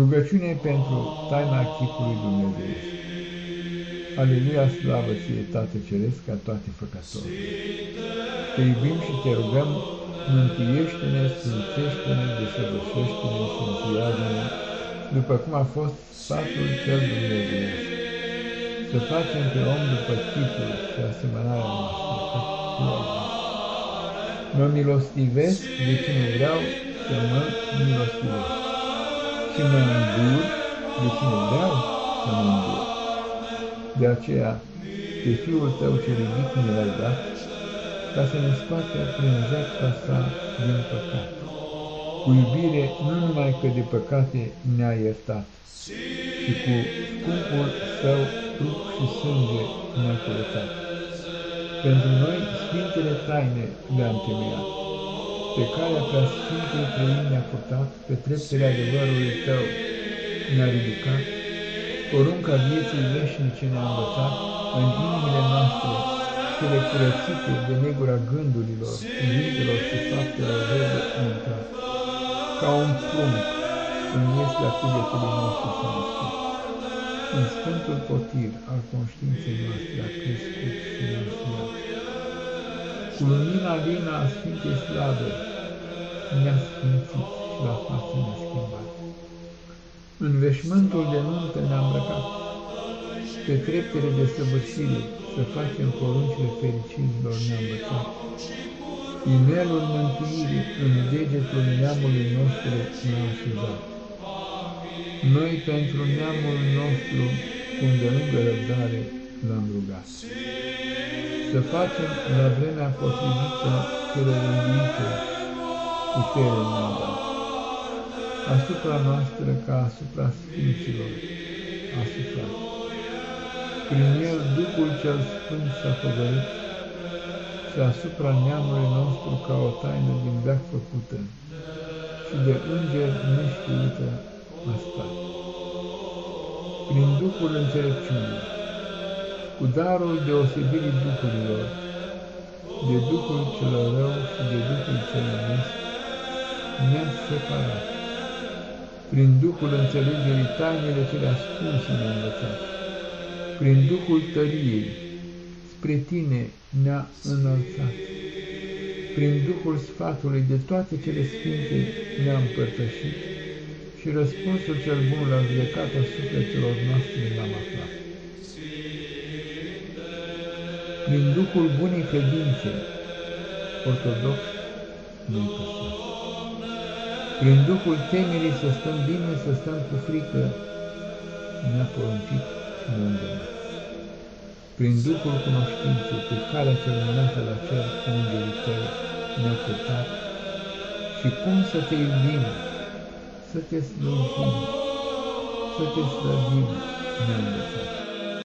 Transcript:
Rugăciune pentru taina chipului Dumnezeu. Aleluia, slavă ție, Tată Ceresc, ca toate făcătorii. Te iubim și te rugăm, mântuiește-ne, sfințește-ne, desăvârșește-ne și înfiază-ne, după cum a fost sfatul cel Dumnezeu. Să facem pe om după chipul și asemănarea noastră, Mă milostivesc de cine vreau să mă milostivesc și mă îndur de cine vreau să mă îndur. De aceea, pe Fiul Tău cel iubit mi l-ai dat, ca să ne scoate prin jertfa sa din păcat. Cu iubire nu numai că de păcate ne-a iertat, ci cu scumpul Său trup și sânge ne-a curățat. Pentru noi, Sfintele Taine le-a întemeiat pe calea prea Sfântului Trăim ne-a purtat, pe treptele adevărului Tău ne-a ridicat, porunca vieții veșnice ne-a învățat în inimile noastre, cele curățite de negura gândurilor, cuvintelor și faptelor rele intrat. Ca un prunc în iestea cugetului nostru s-a născut. În Sfântul Potir al conștiinței noastre a crescut și ne Cu lumina lină a Sfintei Slave, ne-a sfințit și la față ne-a schimbat. În veșmântul de nuntă ne-a îmbrăcat, pe treptele de săvârșire să facem poruncile fericirilor ne-a învățat. Inelul mântuirii în degetul neamului nostru ne-a așezat. Noi pentru neamul nostru, cu lungă răbdare, l-am rugat. Să facem la vremea potrivită cele rânduite putere noastră, asupra noastră ca asupra Sfinților, asupra. Prin el Duhul cel Sfânt s-a făgărit și asupra neamului nostru ca o taină din veac făcută și de înger neștiută a stat. Prin Duhul înțelepciunii, cu darul deosebirii Duhurilor, de Duhul cel rău și de Duhul cel nesc, ne-a separat. Prin Duhul înțelegerii tainele cele ascunse ne-a învățat. Prin Duhul tăriei, spre tine ne-a înălțat. Prin Duhul sfatului de toate cele sfinte ne-a împărtășit și răspunsul cel bun la judecata sufletelor noastre l-am aflat. Prin Duhul bunii credințe, ortodox, noi păstrați. Prin Duhul temerii să stăm bine, să stăm cu frică, ne-a poruncit și ne îndemnat. Prin Duhul cunoștinței, pe calea cel înaltă la cer, cu îngerii tăi, ne-a purtat și cum să te iubim, să te slujim, să te slăvim, ne-a învățat.